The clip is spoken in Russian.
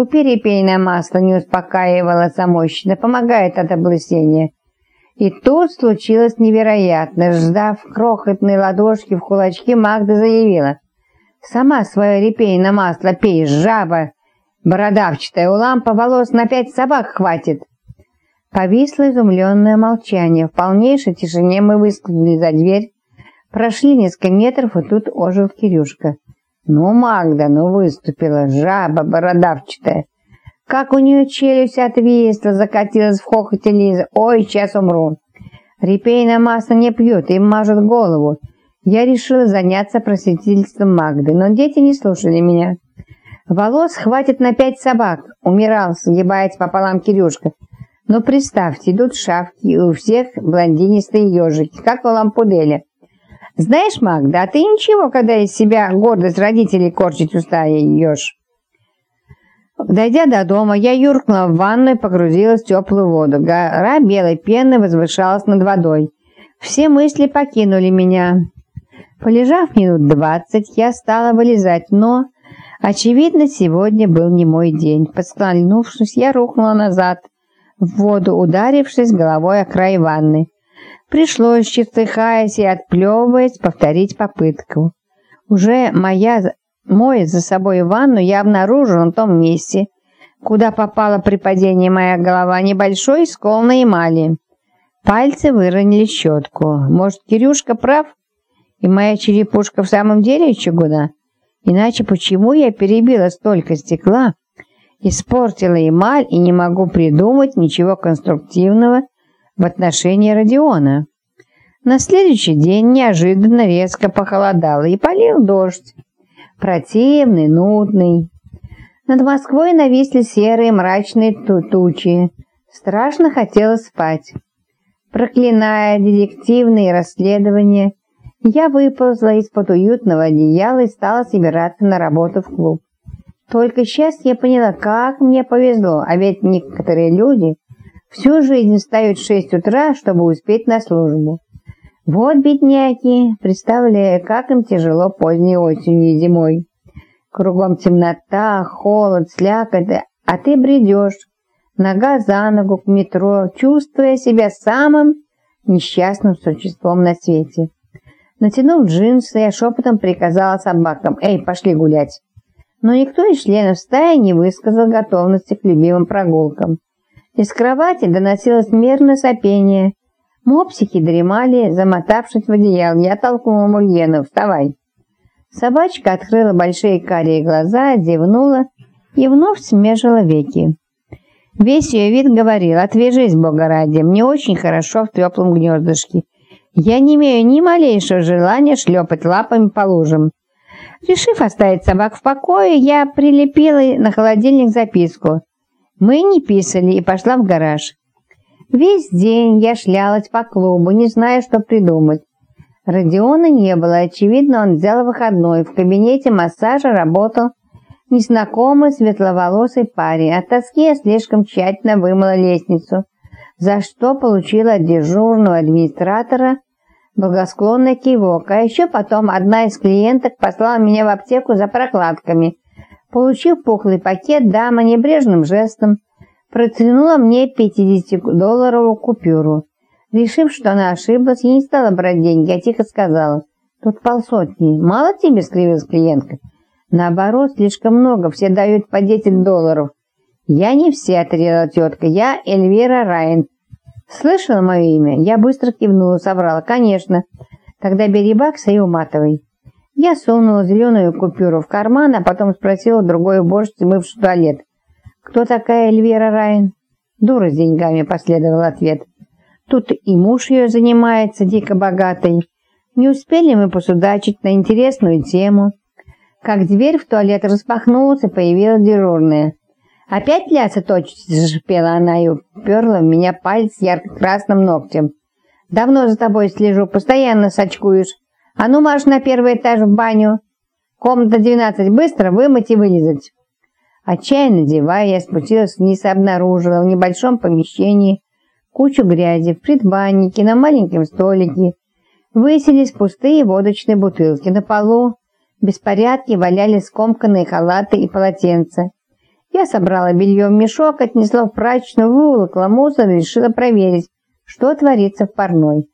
Купи репейное масло, не успокаивала замойщина, помогает от облысения. И тут случилось невероятно. Ждав крохотные ладошки в кулачки, Магда заявила. «Сама свое репейное масло пей, жаба бородавчатая, у лампа волос на пять собак хватит». Повисло изумленное молчание. В полнейшей тишине мы выскользнули за дверь, прошли несколько метров, и тут ожил Кирюшка. «Ну, Магда, ну выступила, жаба бородавчатая!» Как у нее челюсть отвисла, закатилась в хохоте Лиза. «Ой, сейчас умру!» Репейное масло не пьют, им мажут голову. Я решила заняться просветительством Магды, но дети не слушали меня. Волос хватит на пять собак, умирал, сгибаясь пополам Кирюшка. Но представьте, идут шавки, и у всех блондинистые ежики, как у лампуделя. Знаешь, Магда, а ты ничего, когда из себя гордость родителей корчить устаешь. Дойдя до дома, я юркнула в ванну и погрузилась в теплую воду. Гора белой пены возвышалась над водой. Все мысли покинули меня. Полежав минут двадцать, я стала вылезать, но, очевидно, сегодня был не мой день. Подскользнувшись, я рухнула назад в воду, ударившись головой о край ванны. Пришлось, чертыхаясь и отплевываясь, повторить попытку. Уже моя Моя за собой ванну, я обнаружил на том месте, куда попала при падении моя голова, небольшой скол на эмали. Пальцы выронили щетку. Может, Кирюшка прав? И моя черепушка в самом деле чугуна? Иначе почему я перебила столько стекла, испортила эмаль и не могу придумать ничего конструктивного в отношении Родиона? На следующий день неожиданно резко похолодало и полил дождь противный, нудный. Над Москвой нависли серые мрачные тучи. Страшно хотелось спать. Проклиная детективные расследования, я выползла из-под уютного одеяла и стала собираться на работу в клуб. Только сейчас я поняла, как мне повезло, а ведь некоторые люди всю жизнь встают в шесть утра, чтобы успеть на службу. Вот бедняки, представляю, как им тяжело поздней осенью и зимой. Кругом темнота, холод, слякоть, а ты бредешь, нога за ногу к метро, чувствуя себя самым несчастным существом на свете. Натянув джинсы, я шепотом приказала собакам, «Эй, пошли гулять!» Но никто из членов стаи не высказал готовности к любимым прогулкам. Из кровати доносилось мерное сопение, Мопсики дремали, замотавшись в одеял. Я толкнула Мульену. «Вставай!» Собачка открыла большие карие глаза, зевнула и вновь смежила веки. Весь ее вид говорил, «Отвяжись, Бога ради, мне очень хорошо в теплом гнездышке. Я не имею ни малейшего желания шлепать лапами по лужам». Решив оставить собак в покое, я прилепила на холодильник записку. Мы не писали и пошла в гараж. Весь день я шлялась по клубу, не зная, что придумать. Родиона не было, очевидно, он взял выходной. В кабинете массажа работал незнакомый светловолосый парень. От тоски я слишком тщательно вымыла лестницу, за что получила дежурного администратора благосклонный кивок. А еще потом одна из клиенток послала меня в аптеку за прокладками. Получив пухлый пакет, дама небрежным жестом протянула мне 50-долларовую купюру. Решив, что она ошиблась, я не стала брать деньги, а тихо сказала, «Тут полсотни. Мало тебе?» — скривилась клиентка. «Наоборот, слишком много. Все дают по 10 долларов». «Я не все», — отрезала тетка. «Я Эльвира Райан». «Слышала мое имя?» Я быстро кивнула, соврала. «Конечно. Тогда бери бакса и уматывай». Я сунула зеленую купюру в карман, а потом спросила другой уборщицы, мывший туалет. «Кто такая Эльвира Райн?» «Дура с деньгами», — последовал ответ. «Тут и муж ее занимается, дико богатый. Не успели мы посудачить на интересную тему». Как дверь в туалет распахнулась, и появилась дежурная. «Опять лясы точите?» – зашипела она и уперла в меня палец ярко-красным ногтем. «Давно за тобой слежу, постоянно сочкуешь. А ну марш на первый этаж в баню. Комната 12, быстро вымыть и вылезать». Отчаянно зевая, я спустилась вниз и обнаружила в небольшом помещении кучу грязи, в предбаннике, на маленьком столике. Выселись пустые водочные бутылки. На полу в беспорядке валялись скомканные халаты и полотенца. Я собрала белье в мешок, отнесла в прачечную, выволокла мусор и решила проверить, что творится в парной.